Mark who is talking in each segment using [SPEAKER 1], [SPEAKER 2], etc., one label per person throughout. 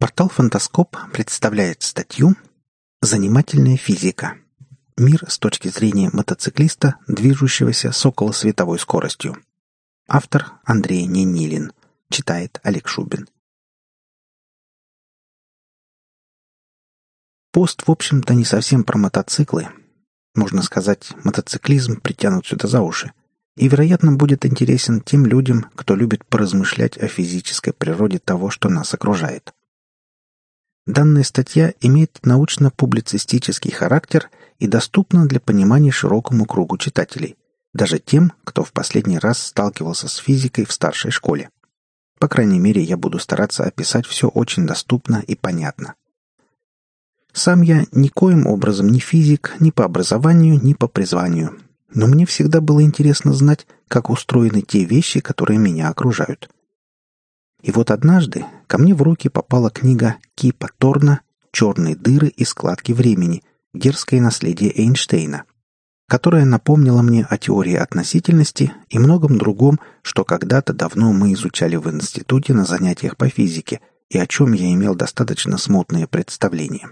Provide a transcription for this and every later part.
[SPEAKER 1] Портал «Фантаскоп» представляет статью «Занимательная физика. Мир с точки зрения мотоциклиста, движущегося с околосветовой скоростью». Автор Андрей Ненилин. Читает Олег Шубин. Пост, в общем-то, не совсем про мотоциклы. Можно сказать, мотоциклизм притянут сюда за уши. И, вероятно, будет интересен тем людям, кто любит поразмышлять о физической природе того, что нас окружает. Данная статья имеет научно-публицистический характер и доступна для понимания широкому кругу читателей, даже тем, кто в последний раз сталкивался с физикой в старшей школе. По крайней мере, я буду стараться описать все очень доступно и понятно. Сам я никоим образом не физик ни по образованию, ни по призванию, но мне всегда было интересно знать, как устроены те вещи, которые меня окружают – и вот однажды ко мне в руки попала книга Кипа Торна «Черные дыры и складки времени. Дерзкое наследие Эйнштейна», которая напомнила мне о теории относительности и многом другом, что когда-то давно мы изучали в институте на занятиях по физике и о чем я имел достаточно смутное представление.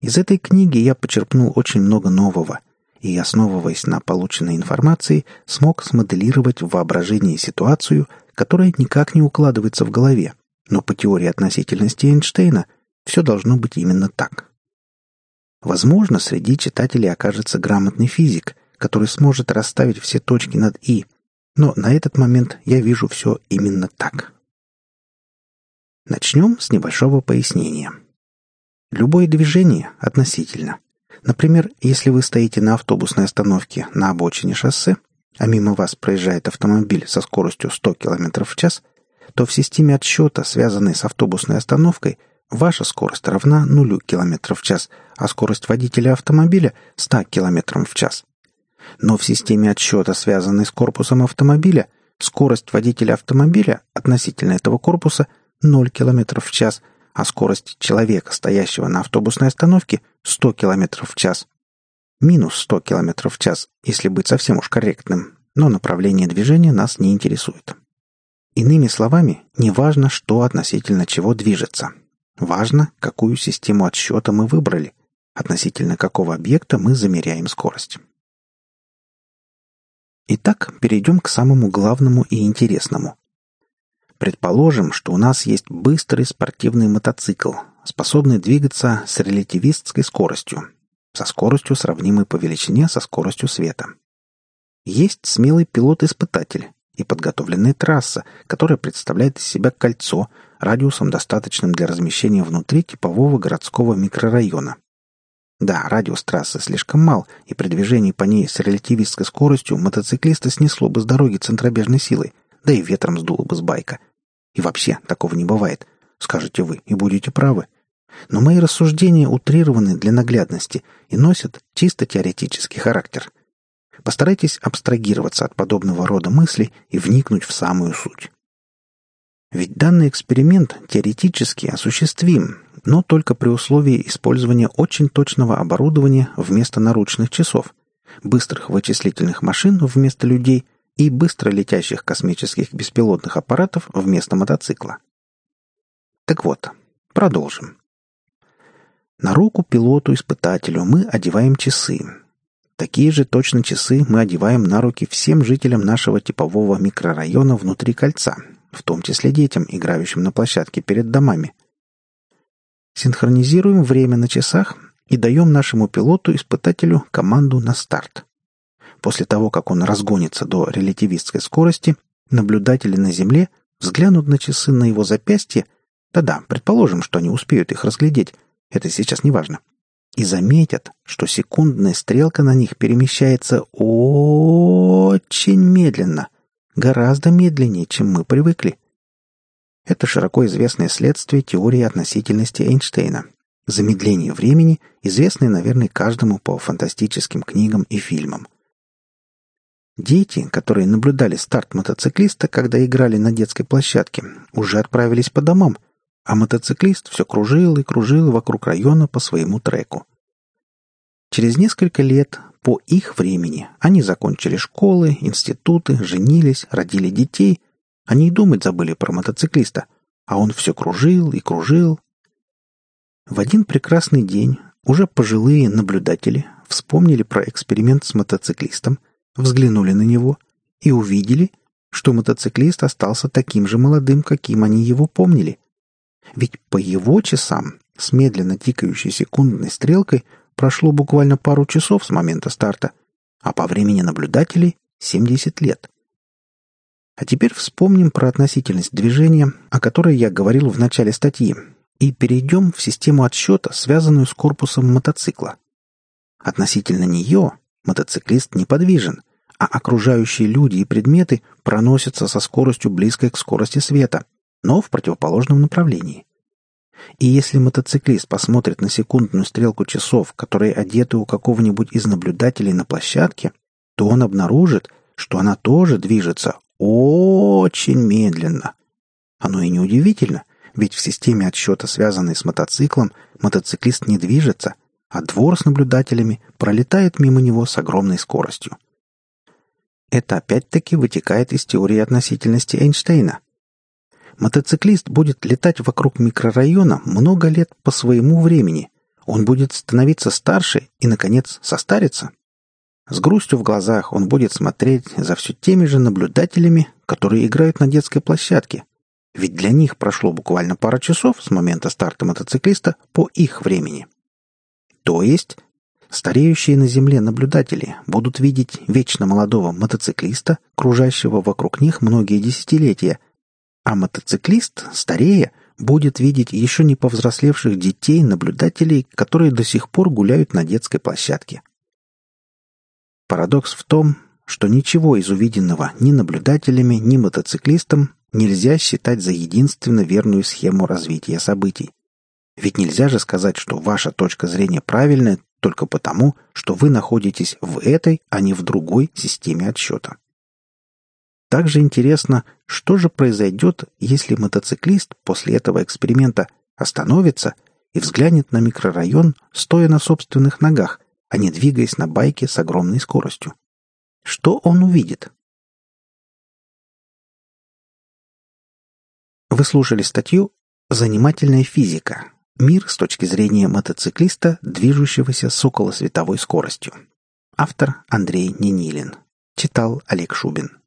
[SPEAKER 1] Из этой книги я почерпнул очень много нового – и, основываясь на полученной информации, смог смоделировать в воображении ситуацию, которая никак не укладывается в голове, но по теории относительности Эйнштейна все должно быть именно так. Возможно, среди читателей окажется грамотный физик, который сможет расставить все точки над «и», но на этот момент я вижу все именно так. Начнем с небольшого пояснения. Любое движение относительно – Например, если вы стоите на автобусной остановке на обочине шоссе, а мимо вас проезжает автомобиль со скоростью 100 км в час, то в системе отсчета, связанной с автобусной остановкой, ваша скорость равна 0 км в час, а скорость водителя автомобиля – 100 км в час. Но в системе отсчета, связанной с корпусом автомобиля, скорость водителя автомобиля относительно этого корпуса – 0 км в час, а скорость человека, стоящего на автобусной остановке, 100 км в час. Минус 100 км в час, если быть совсем уж корректным, но направление движения нас не интересует. Иными словами, не важно, что относительно чего движется. Важно, какую систему отсчета мы выбрали, относительно какого объекта мы замеряем скорость. Итак, перейдем к самому главному и интересному. Предположим, что у нас есть быстрый спортивный мотоцикл, способный двигаться с релятивистской скоростью, со скоростью, сравнимой по величине со скоростью света. Есть смелый пилот-испытатель и подготовленная трасса, которая представляет из себя кольцо радиусом, достаточным для размещения внутри типового городского микрорайона. Да, радиус трассы слишком мал, и при движении по ней с релятивистской скоростью мотоциклиста снесло бы с дороги центробежной силой, да и ветром сдуло бы с байка – и вообще, такого не бывает, скажете вы, и будете правы. Но мои рассуждения утрированы для наглядности и носят чисто теоретический характер. Постарайтесь абстрагироваться от подобного рода мыслей и вникнуть в самую суть. Ведь данный эксперимент теоретически осуществим, но только при условии использования очень точного оборудования вместо наручных часов, быстрых вычислительных машин вместо людей – и быстро летящих космических беспилотных аппаратов вместо мотоцикла. Так вот, продолжим. На руку пилоту-испытателю мы одеваем часы. Такие же точно часы мы одеваем на руки всем жителям нашего типового микрорайона внутри кольца, в том числе детям, играющим на площадке перед домами. Синхронизируем время на часах и даем нашему пилоту-испытателю команду на старт. После того, как он разгонится до релятивистской скорости, наблюдатели на Земле взглянут на часы на его запястье, да-да, предположим, что они успеют их разглядеть, это сейчас не важно, и заметят, что секундная стрелка на них перемещается очень медленно, гораздо медленнее, чем мы привыкли. Это широко известное следствие теории относительности Эйнштейна. Замедление времени, известное, наверное, каждому по фантастическим книгам и фильмам – Дети, которые наблюдали старт мотоциклиста, когда играли на детской площадке, уже отправились по домам, а мотоциклист все кружил и кружил вокруг района по своему треку. Через несколько лет, по их времени, они закончили школы, институты, женились, родили детей. Они и думать забыли про мотоциклиста, а он все кружил и кружил. В один прекрасный день уже пожилые наблюдатели вспомнили про эксперимент с мотоциклистом, взглянули на него и увидели, что мотоциклист остался таким же молодым, каким они его помнили. Ведь по его часам с медленно тикающей секундной стрелкой прошло буквально пару часов с момента старта, а по времени наблюдателей — 70 лет. А теперь вспомним про относительность движения, о которой я говорил в начале статьи, и перейдем в систему отсчета, связанную с корпусом мотоцикла. Относительно нее мотоциклист неподвижен, а окружающие люди и предметы проносятся со скоростью близкой к скорости света, но в противоположном направлении. И если мотоциклист посмотрит на секундную стрелку часов, которые одеты у какого-нибудь из наблюдателей на площадке, то он обнаружит, что она тоже движется очень медленно. Оно и не удивительно, ведь в системе отсчета, связанной с мотоциклом, мотоциклист не движется, а двор с наблюдателями пролетает мимо него с огромной скоростью. Это опять-таки вытекает из теории относительности Эйнштейна. Мотоциклист будет летать вокруг микрорайона много лет по своему времени. Он будет становиться старше и, наконец, состариться. С грустью в глазах он будет смотреть за все теми же наблюдателями, которые играют на детской площадке. Ведь для них прошло буквально пара часов с момента старта мотоциклиста по их времени. То есть Стареющие на земле наблюдатели будут видеть вечно молодого мотоциклиста, кружащего вокруг них многие десятилетия, а мотоциклист, старея, будет видеть еще не повзрослевших детей-наблюдателей, которые до сих пор гуляют на детской площадке. Парадокс в том, что ничего из увиденного ни наблюдателями, ни мотоциклистам нельзя считать за единственно верную схему развития событий. Ведь нельзя же сказать, что ваша точка зрения правильная только потому, что вы находитесь в этой, а не в другой системе отсчета. Также интересно, что же произойдет, если мотоциклист после этого эксперимента остановится и взглянет на микрорайон, стоя на собственных ногах, а не двигаясь на байке с огромной скоростью. Что он увидит? Вы слушали статью «Занимательная физика. Мир с точки зрения мотоциклиста, движущегося с околосветовой скоростью. Автор Андрей Ненилин. Читал Олег Шубин.